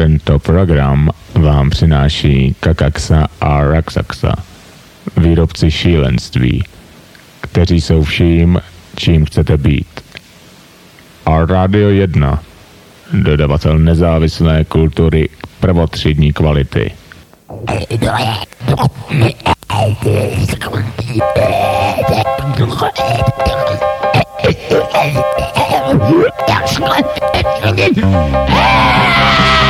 Tento program vám přináší Kakaxa a Raxaxa, výrobci šílenství, kteří jsou vším, čím chcete být. A Radio 1, dodavatel nezávislé kultury prvotřídní kvality.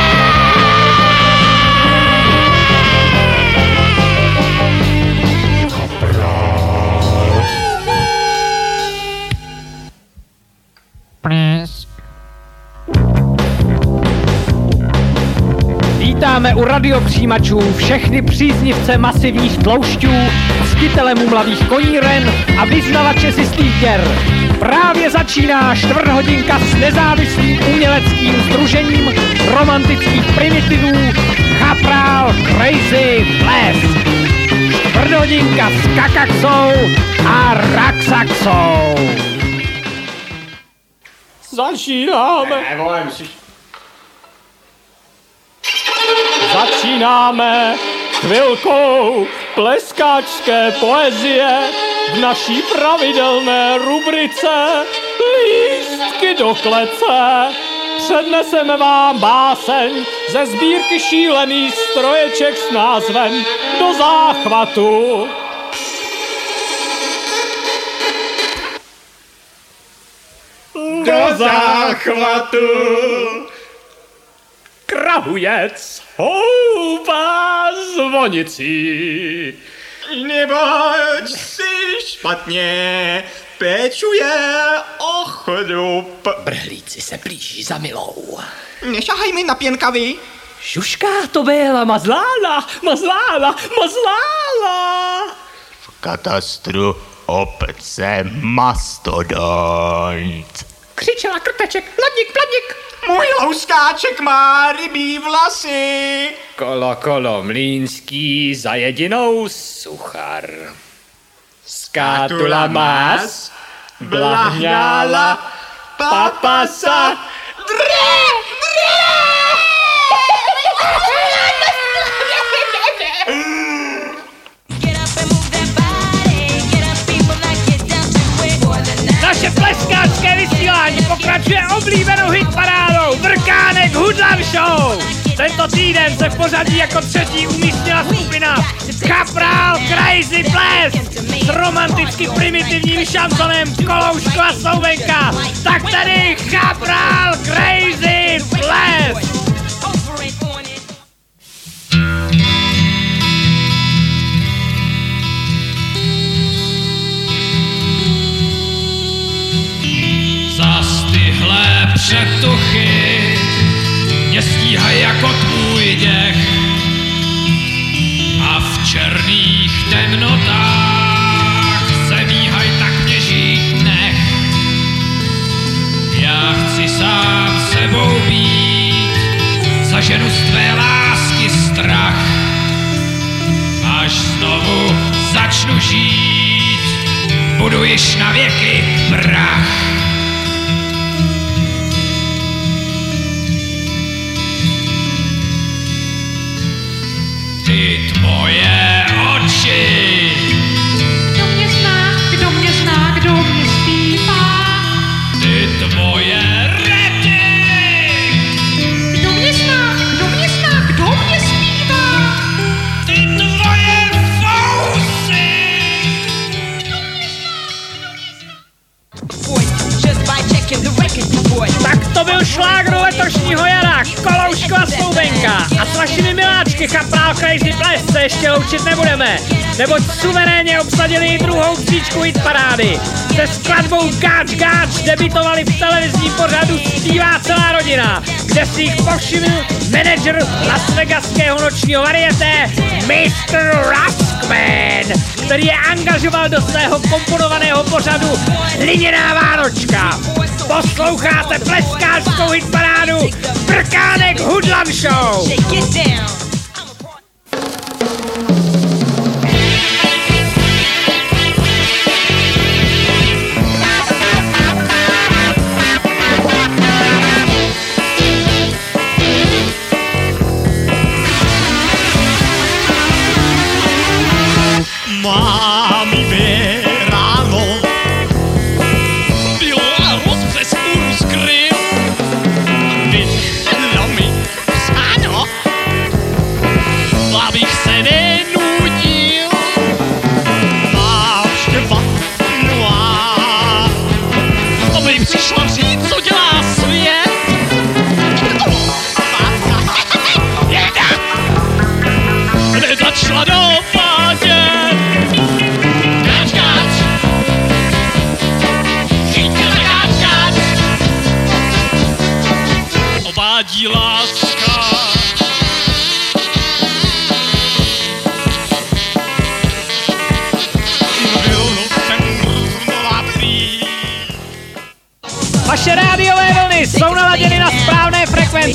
Vítáme u radiopřijímačů všechny příznivce masivních tloušťů, ctitele mumlavých koníren a vyznavače systých děr. Právě začíná čtvrthodinka s nezávislým uměleckým združením romantických primitivů Chaprál Crazy Blast. Čtvrthodinka s Kakaxou a Raxaxou. Začínáme. Začínáme chvilkou pleskáčské poezie v naší pravidelné rubrice Lístky do klece. Předneseme vám báseň ze sbírky šílený stroječek s názvem Do záchvatu. Do záchvatu krahujec houpá zvonicí. Neboť si špatně pečuje o chrup. Brhlíci se blíží za milou. Nešahaj mi na pěnkavy. Šuška to byla mazlála, mazlála, mazlála. V katastru obce mastodont. Křičela krteček, pladník, pladník. Můj louskáček má rybí vlasy. Kolo, kolo, mlínský, za jedinou suchar. Skátula más, blahňála, papasa, Dré, vysílání pokračuje oblíbenou hitparádou Vrkánek Hudlan Show. Tento týden se v pořadí jako třetí umístila skupina Kapral Crazy Blast s romanticky primitivním šanzonem Kolouškova Souvenka. Tak tady Kapral Crazy Blast. Přetuchy mě stíhají jako tvůj děch a v černých temnotách se míhaj, tak mě žít nech. Já chci sám sebou být, zaženu z tvé lásky strach, až znovu začnu žít, budu již na věky prach. Neboť suverénně obsadili druhou příčku hit parády. Se skladbou Gáč Gáč debitovali v televizním pořadu Zpívá celá rodina, kde si jich povšiml manažer Las Vegaského nočního varieté Mr. Ruskman, který je angažoval do svého komponovaného pořadu Hliněná Vánočka. Posloucháte pleskářskou hitparádu Brkánek Hudlan Show.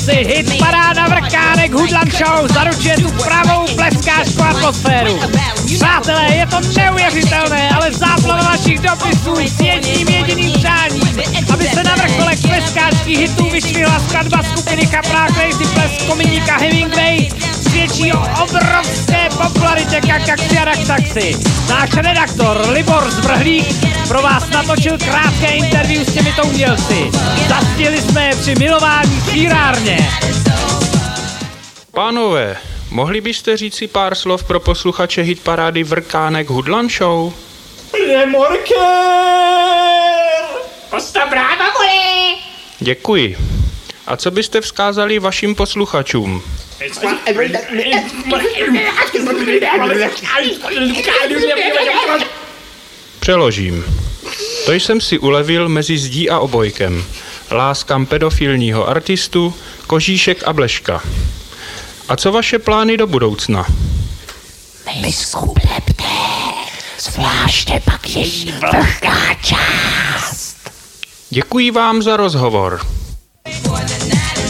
Frekvenci. Hit paráda vrkánek Hudlan Show zaručuje tu pravou pleskářskou atmosféru. Přátelé, je to neuvěřitelné, ale záplava vašich dopisů s jedním jediným přáním, aby se na vrcholek pleskářských hitů vyšvihla skladba skupiny Kapra Crazy Ples kominíka Hemingway svědčí o obrovské popularitě Kakaxi a Raxaxi. Náš redaktor Libor Zvrhlík pro vás natočil krátké interview s těmito umělci. Zastihli jsme je při milování v sírárně. Pánové, mohli byste říct si pár slov pro posluchače hit parády Vrkánek Hudlan Show? Remorker! Posta bráva, vole! Děkuji. A co byste vzkázali vašim posluchačům? Přeložím. To jsem si ulevil mezi zdí a obojkem. Láskám pedofilního artistu, kožíšek a bleška. A co vaše plány do budoucna? Zvláště pak její vlhká část. Děkuji vám za rozhovor.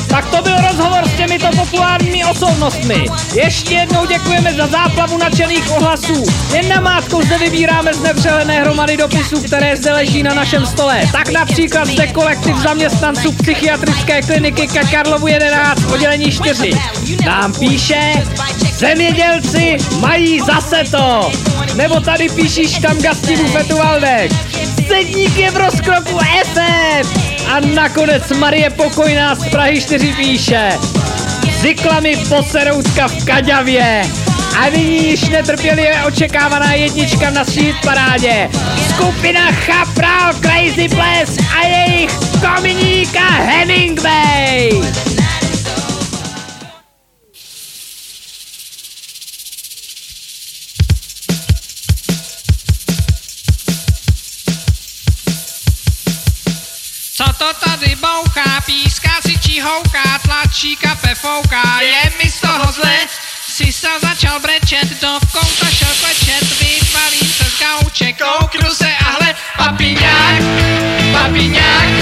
Tak to byl rozhovor těmito populárními osobnostmi. Ještě jednou děkujeme za záplavu nadšených ohlasů. Jen namátkou zde vybíráme z nepřehledné hromady dopisů, které zde leží na našem stole. Tak například zde kolektiv zaměstnanců psychiatrické kliniky Ka Karlovu 11, oddělení 4. Nám píše, zemědělci mají zase to. Nebo tady píší štamgasti bufetu Valdek. Sedník je v rozkroku FM. A nakonec Marie Pokojná z Prahy 4 píše Zykla mi poseroutka v Kaďavě a nyní již netrpělivě očekávaná jednička na svít parádě. Skupina Chapral Crazy Ples a jejich kominíka Hemingway. Co to tady bouchá, číhouká, tlačí kafe fouká, je mi z toho zle, si se začal brečet, do kouta šel klečet, vyvalím se z gauče, kouknu se a hle, papiňák, papiňák,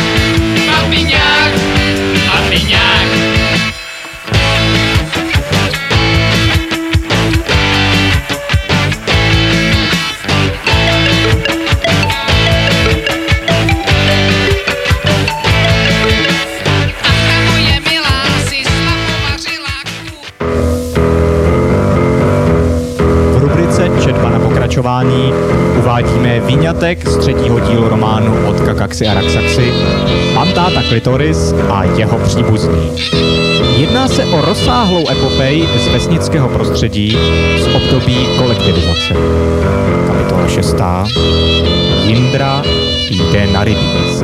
pokračování uvádíme výňatek z třetího dílu románu od Kakaxi a Raxaxi Mám táta Klitoris a jeho příbuzný. Jedná se o rozsáhlou epopej z vesnického prostředí z období kolektivizace. Kapitola 6. Jindra jde na rybíz.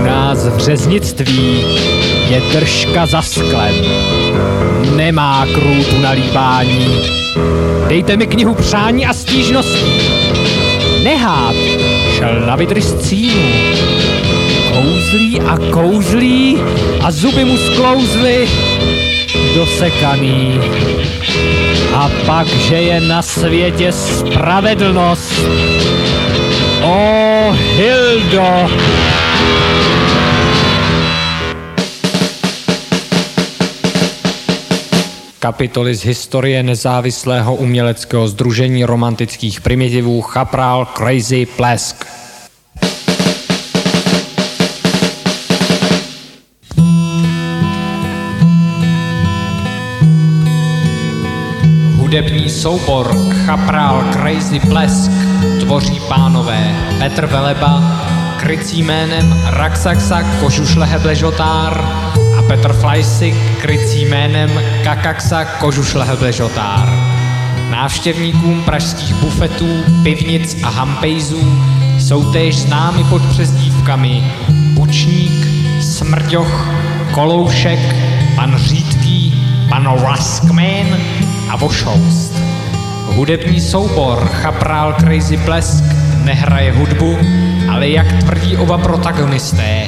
U nás v řeznictví je držka za sklem. Nemá krůtu na líbání. Dejte mi knihu přání a stížností. Nehát šel na vydrž cínu. Kouzlí a kouzlí a zuby mu sklouzly dosekaný. A pak, že je na světě spravedlnost. O, Hildo! Kapitoly z historie nezávislého uměleckého združení romantických primitivů Chapral Crazy Plesk. Hudební soubor Chapral Crazy Plesk tvoří pánové Petr Veleba, krycí jménem Raxaxa Kožušlehe Bležotár Petr Flajsik, krycí jménem Kakaxa Kožušlehe Bležotár. Návštěvníkům pražských bufetů, pivnic a hampejzů jsou též známy pod přezdívkami Bučník, Smrďoch, Koloušek, pan Řídký, pan Raskman a Vošoust. Hudební soubor Chapral Crazy Plesk nehraje hudbu, ale jak tvrdí oba protagonisté,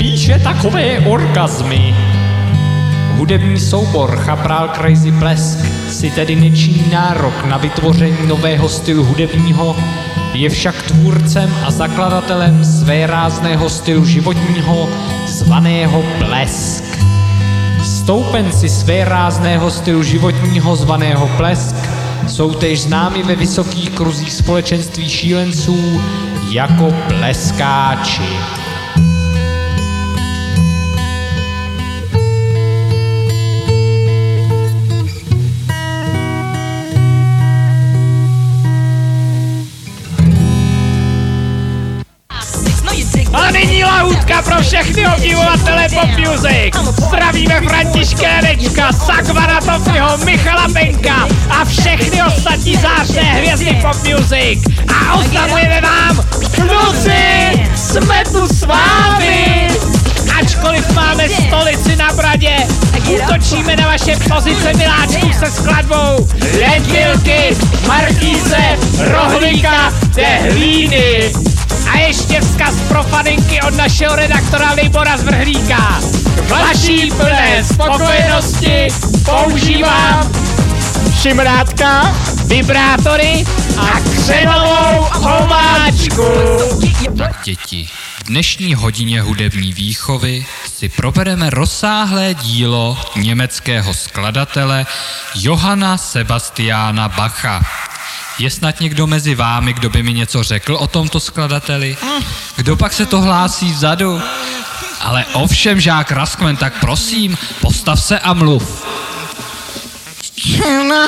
spíše takové orgazmy. Hudební soubor Chapral Crazy Plesk si tedy nečiní nárok na vytvoření nového stylu hudebního, je však tvůrcem a zakladatelem své rázného stylu životního zvaného Blesk. Stoupenci své rázného stylu životního zvaného Plesk jsou též známi ve vysokých kruzích společenství šílenců jako pleskáči. Lahůdka pro všechny obdivovatele pop music. Zdravíme Františka Janečka, Sakvara Tofiho, Michala Benka a všechny ostatní zářné hvězdy pop music. A oznamujeme vám, kluci, jsme tu s vámi. Ačkoliv máme stolici na bradě, útočíme na vaše pozice miláčků se skladbou Ledvilky, Markíze, Rohlíka, Tehlíny. Ještě vzkaz pro faninky od našeho redaktora Libora Zvrhlíka. K vaší plné spokojenosti používám šimrátka, vibrátory a křenovou omáčku. Děti, v dnešní hodině hudební výchovy si probereme rozsáhlé dílo německého skladatele Johanna Sebastiana Bacha. Je snad někdo mezi vámi, kdo by mi něco řekl o tomto skladateli? Kdo pak se to hlásí vzadu? Ale ovšem, žák Raskmen, tak prosím, postav se a mluv. Včera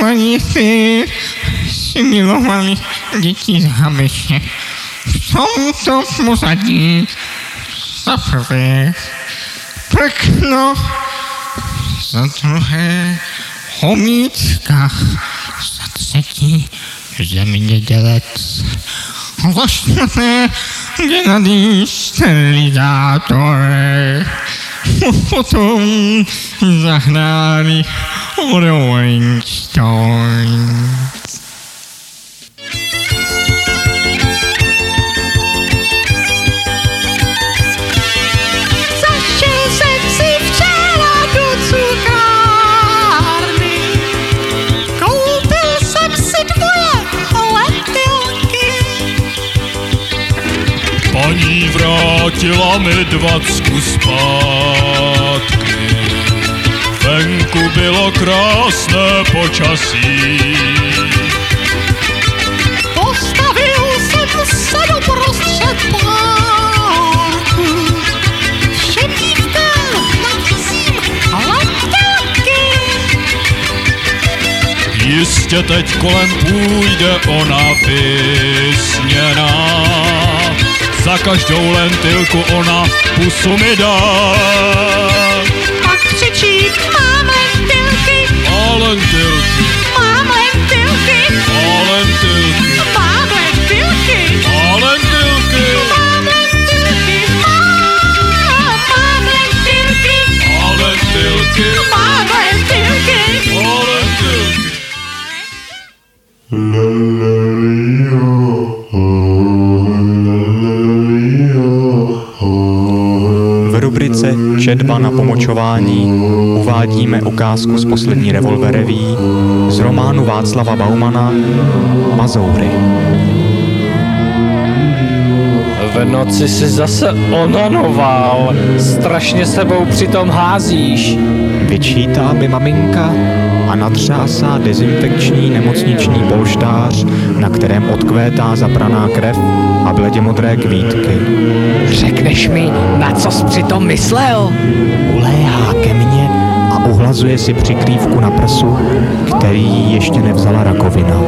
mladíci si milovali děti z Habeše. V tomto pozadí za prvé prkno, za druhé homíčka, Замедлять. Господи, Геннадий Стерилизатор. Потом загнали Уровень Стойн. Vrátila mi dvacku zpátky. Venku bylo krásné počasí. Postavil jsem se do prostřed parku. Dívkám nabízím lepilky. Jistě teď kolem půjde ona vysněná. Za každou lentilku ona pusu mi dá. Pak křičí, mám lentilky, A lentilky, Četba na pomočování uvádíme ukázku z poslední revolvereví z románu Václava Baumana Mazoury. V noci si zase onanoval. Strašně sebou přitom házíš. Vyčítá mi maminka a natřásá dezinfekční nemocniční polštář, na kterém odkvétá zapraná krev a bledě modré kvítky. Řekneš mi, na co jsi přitom myslel? Uléhá ke mně a uhlazuje si přikrývku na prsu, který ještě nevzala rakovina.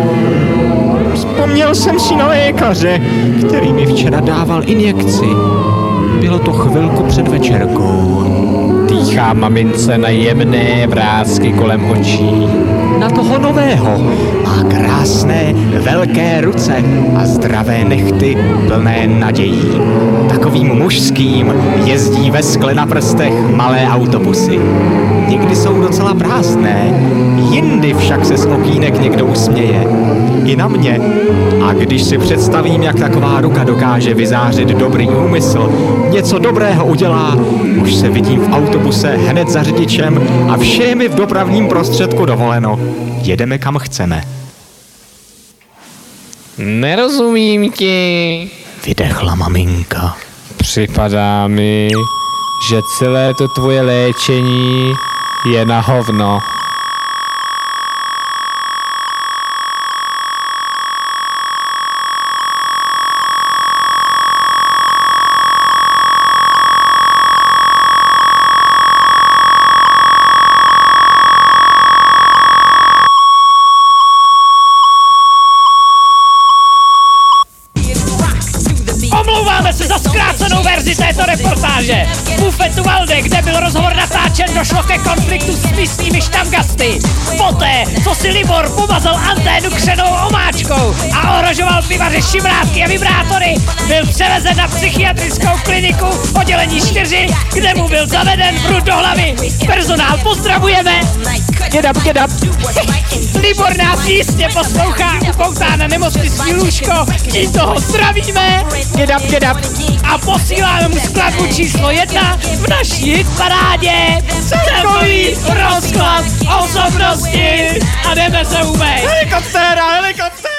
Vzpomněl jsem si na lékaře, který mi včera dával injekci. Bylo to chvilku před večerkou. Dýchá mamince na jemné vrázky kolem očí. Na toho nového má krásné velké ruce a zdravé nechty plné nadějí. Takovým mužským jezdí ve skle na prstech malé autobusy. Někdy jsou docela prázdné, jindy však se z okýnek někdo usměje. I na mě. A když si představím, jak taková ruka dokáže vyzářit dobrý úmysl, něco dobrého udělá, už se vidím v autobuse hned za řidičem a vše je mi v dopravním prostředku dovoleno. Jedeme kam chceme. Nerozumím ti. Vydechla maminka. Připadá mi, že celé to tvoje léčení je na hovno. Konfliktu s místními štamgasty. Poté, co si Libor pomazal anténu křenou omáčkou a ohrožoval pivaře šimrátky a vibrátory, byl převezen na psychiatrickou kliniku oddělení 4, kde mu byl zaveden prut do hlavy. Personál pozdravujeme. Get up, get up. Libor nás jistě poslouchá, upoutá na nemocniční lůžko, tímto ho zdravíme. Get up, get up. A posíláme mu skladbu číslo jedna v naší hitparádě. Celkový rozklad osobnosti. A jdeme se umýt. Helikoptéra, helikoptéra.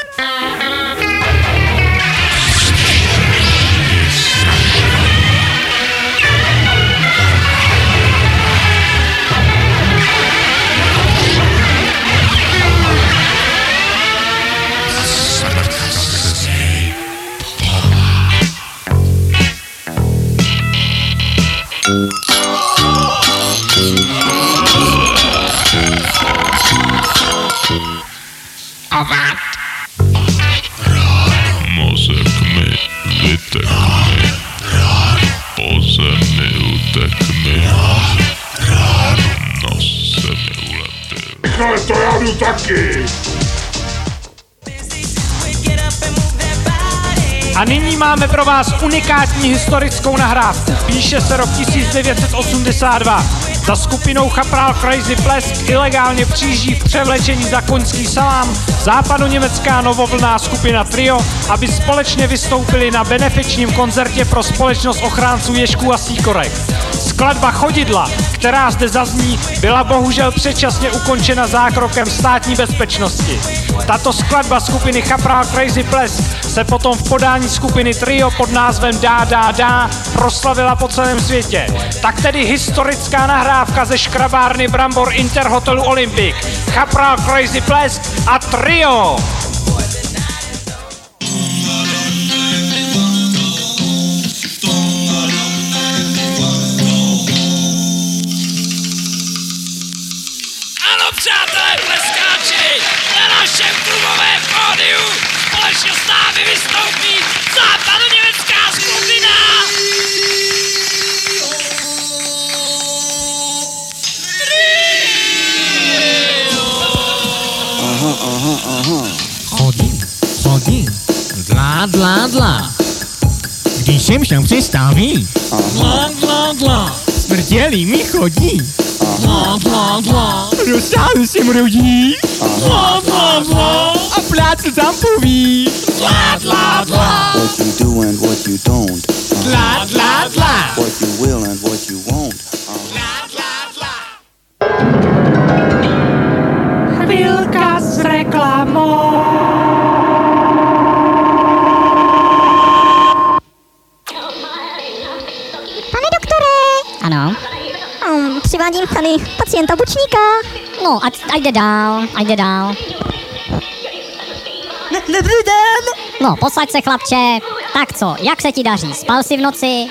Ovat. Mozek mi vytekne, po zemi utekni, nos se mi uletil. Rychle, to já jdu taky. A nyní máme pro vás unikátní historickou nahrávku. Píše se rok 1982. Za skupinou Chapral Crazy Plesk ilegálně přijíždí v převlečení za koňský salám západoněmecká novovlná skupina Trio, aby společně vystoupili na benefičním koncertě pro společnost ochránců ježků a síkorek. Skladba Chodidla, která zde zazní, byla bohužel předčasně ukončena zákrokem státní bezpečnosti. Tato skladba skupiny Chapral Crazy Plesk se potom v podání skupiny Trio pod názvem Dá, dá, dá proslavila po celém světě. Tak tedy historická nahrávka ze škrabárny Brambor Interhotelu Olympic. Chapral Crazy Plesk a Trio. Vystoupí západoněmecká skupina. Aha, aha, aha. Chodím, chodím. Dlá, dlá, dlá. Když jsem šel přestaví. Dlá, dlá, dlá. Smrtělý mi chodí. Dlá, dlá, dlá. Rozsáhl jsem rodí. Dlá, dlá, dlá. A plácl tam poví. Dlá, dlá, dlá. What you do and what you don't. Dlá, dlá, dlá. What you will and what you won't. Chvilka s reklamou. Pane doktore! Ano? Um, přivádím tady pacienta bučníka. No, ať, ať jde dál, ať jde dál. Dobrý den! No, posaď se, chlapče. Tak co, jak se ti daří? Spal jsi v noci?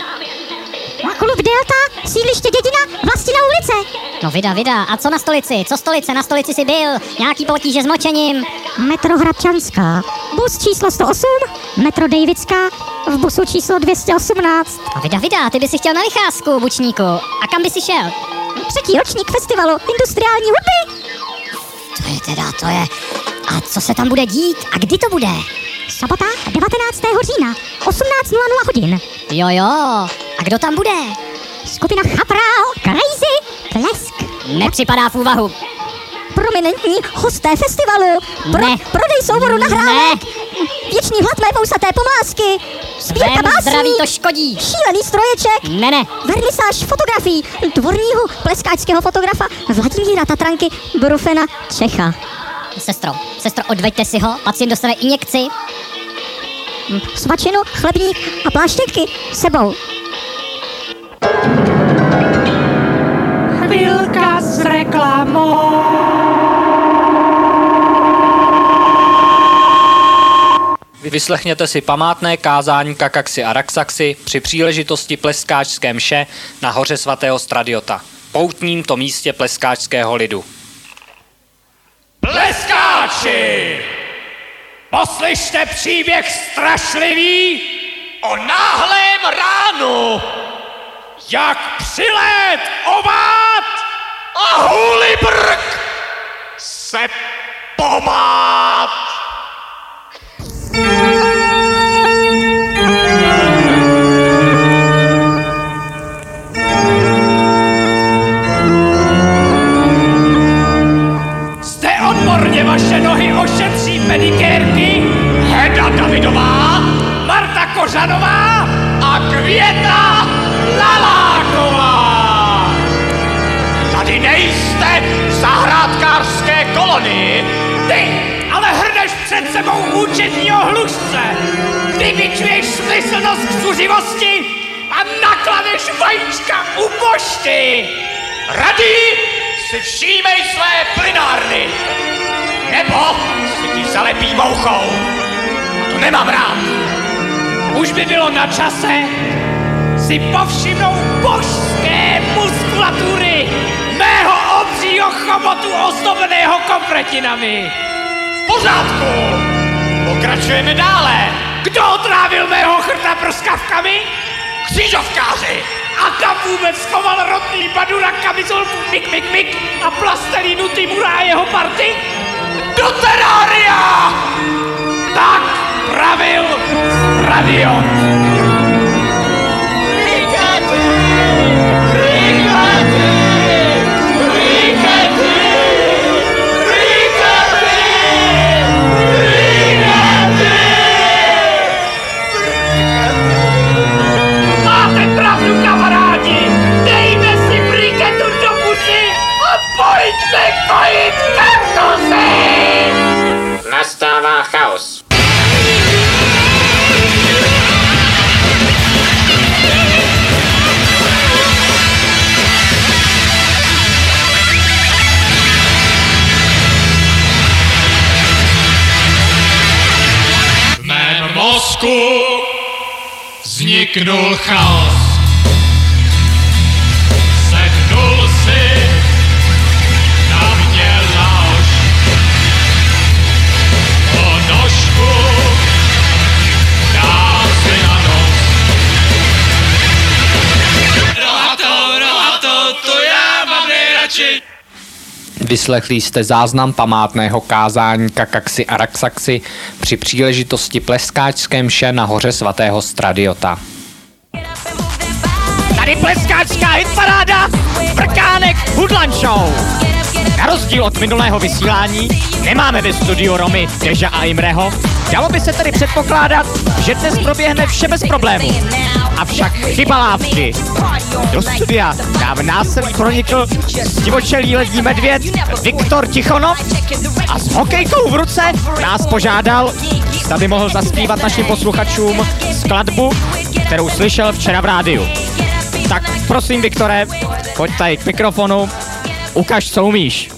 Klub Delta, sídliště dědina, vlastina ulice. No vida, vida. A co na stolici? Co stolice? Na stolici jsi byl? Nějaký potíže s močením? Metro Hradčanská. Bus číslo 108, metro Davidská, v busu číslo 218. A vida, vida, ty by si chtěl na vycházku, bučníku. A kam by si šel? Třetí ročník festivalu industriální hudby. To je teda, to je... A co se tam bude dít? A kdy to bude? Sobota 19. října, 18.00 hodin. Jo, jo. A kdo tam bude? Skupina Chapral, Crazy, Plesk. Nepřipadá v úvahu. prominentní hosté festivalu. Pro, Ne. Prodej souboru nahrávek. Věčný hlad mé vousaté pomlásky. Sbírka Vem básní. zdraví to škodí. Šílený stroječek. Ne, ne. Vernisáž fotografií dvorního pleskáčského fotografa Vladimíra Tatranky Brufena Čecha. Sestro, sestro, odveďte si ho, pacient dostane injekci. Svačinu, chlebník a pláštěnky sebou. Chvilka s reklamou. Vyslechněte si památné kázání Kakaxi a Raxaxi při příležitosti pleskáčské mše na hoře svatého Stradiota, poutním to místě pleskáčského lidu. Pleskáči! Poslyšte příběh strašlivý o náhlém ránu, jak přilet ovád a hůli brk se pomát. Kořanová a Květa Laláková. Tady nejste v zahrádkářské kolonii. Ty ale hrneš před sebou účetního hlušce. Ty vyčuješ smyslnost k zuřivosti a nakladeš vajíčka u pošty. Rady si všímej své plynárny, nebo si ti zalepí mouchou. A to nemám rád. Už by bylo na čase si povšimnout božské muskulatury mého obřího chobotu ozdobeného kompretinami. V pořádku. Pokračujeme dále. Kdo otrávil mého chrta prskavkami? Křížovkáři. A kam vůbec schoval rodný badu na kamizolku Mik Mik Mik a plastelínu Timura a jeho party? Do terária! Tak Ravel Radio. Vyslechli jste záznam památného kázání Kakaxi a Raxaxi při příležitosti pleskáčské mše na hoře svatého Stradiota. Tady pleskáčská hitparáda, Vrkánek Hudlan Show. Na rozdíl od minulého vysílání nemáme ve studiu Romy, Deža a Imreho. Dalo by se tedy předpokládat, že dnes proběhne vše bez problémů. Avšak chyba lávky. Do studia nám násilí pronikl divočelý lední medvěd Viktor Tichonov a s hokejkou v ruce nás požádal, zda by mohl zaspívat našim posluchačům skladbu, kterou slyšel včera v rádiu. Tak prosím, Viktore, pojď tady k mikrofonu, ukaž, co umíš.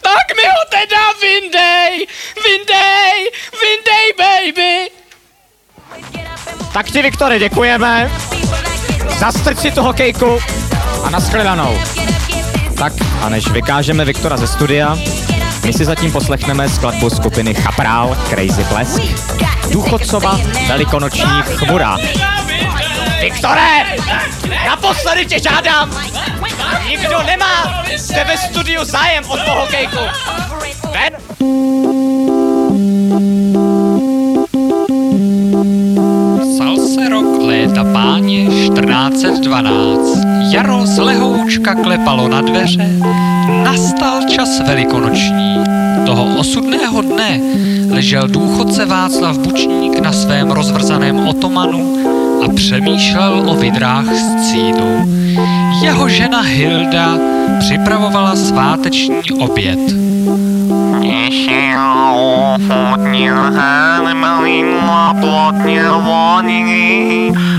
Tak mi ho teda vyndej, vyndej, vyndej, baby. Tak ti, Viktore, děkujeme. Zastrč si tu hokejku a nashledanou. Tak a než vykážeme Viktora ze studia, my si zatím poslechneme skladbu skupiny Chaprál Crazy Plesk, Důchodcova Velikonoční chmura. Viktore, naposledy tě žádám, nikdo nemá zde ve studiu zájem o tvou hokejku. Ven! Psal se rok léta páně 1412. jaro z lehoučka klepalo na dveře, nastal čas velikonoční. Toho osudného dne ležel důchodce Václav Bučník na svém rozvrzaném otomanu a přemýšlel o vidrách z cínu. Jeho žena Hilda připravovala sváteční oběd.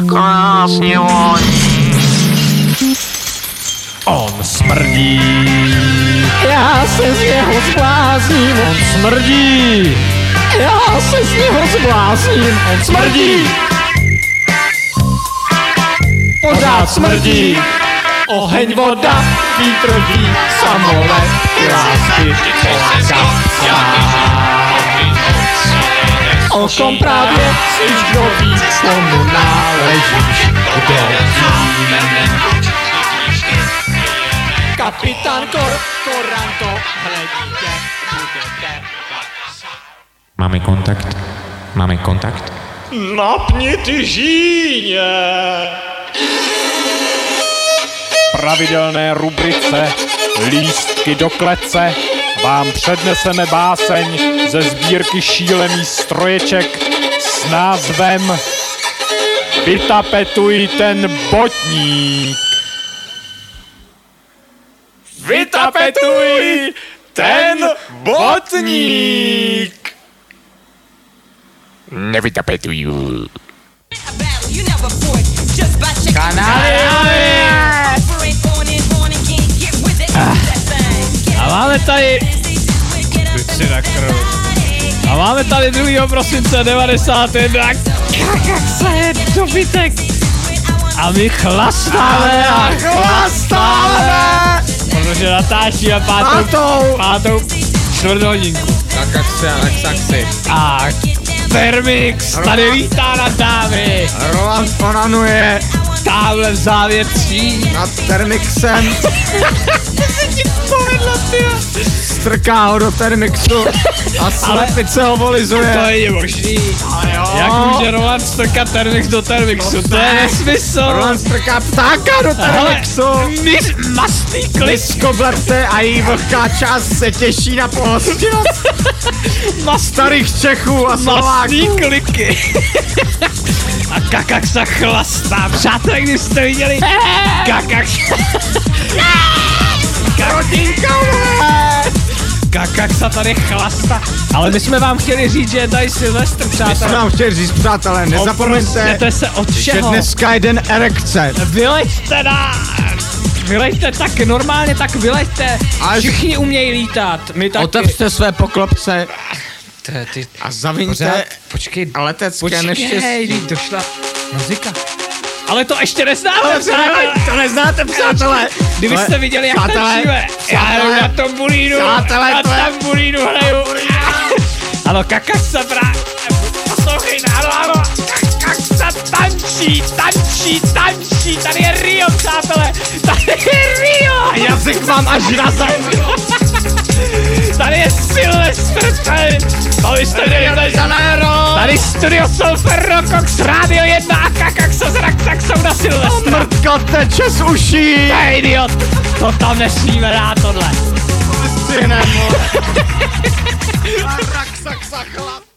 Krásně voní. On smrdí. Já se z něho zblázním. On smrdí. Já se z něho zblázním. On smrdí. Pořád smrdí. Oheň, voda, vítr, ví, samolet, lásky, O kom právě slyš, kdo ví, komu náležíš, kdo ví. Kapitán Kor, Koranto, hledíte, budete. Máme kontakt? Máme kontakt? Napni ty žíně! Pravidelné rubrice Lístky do klece vám předneseme báseň ze sbírky šílený stroječek s názvem Vytapetuj ten botník. Vytapetuj ten botník! Nevytapetuju. A máme tady... Ty na krv. A máme tady 2. prosince 91. Kakakse je dobytek. A my chlastáme a chlastáme. Protože natáčíme pátou, pátou, pátou čtvrt hodinku. Kakakse a Raxaxy. A Termix tady vítá na dámy. Roland onanuje Tamhle v závětří. nad Termixem. To se ti povedlo, ty. Strká ho do Termixu a slepice ho volizuje. To je možný. Jak může Roland strkat Termix do Termixu? To je nesmysl. Roland strká ptáka do Termixu. Mis, mastný klik. Liskoblete a její vlhká část se těší na pohostinnost starých Čechů a Slováků. kliky. A kakak se chlastá. Přátelé, když jste viděli kakak... Karotinka, Kakak se tady chlastá. Ale my jsme vám chtěli říct, že je tady Silvestr, My jsme přátelé. vám chtěli říct, přátelé, nezapomeňte, se od že čeho. dneska je den erekce. Vyleďte na... Vyleďte tak normálně, tak vyleďte. Ale- Všichni umějí lítat. My taky. Otevřte své poklopce To je ty... a zaviňte Pořád, počkej, letecké počkej, neštěstí. došla muzika. Ale to ještě neznáte, Ale přátelé. to neznáte, přátelé. Kdybyste viděli, jak přátelé, tančíme. Já přátelé, jenom na tom bulínu, přátelé, na to je- tambulínu hraju. Ano, kakaksa právě. Poslouchej, ano, ano. Kakaksa tančí, tančí, tančí. Tady je Rio, přátelé. Tady je Rio. A jazyk mám až na zem. Tady je Silvestr, tady. Jste Rio de tady, Janeiro. tady studio Sulfur Rockox, Radio 1 a Kakaksa s Raktaxou na Silvestra. Mrtka teče z uší. To je idiot. To tam nesmíme dát tohle. Synem, vole. A rak, sak, sak, chlap.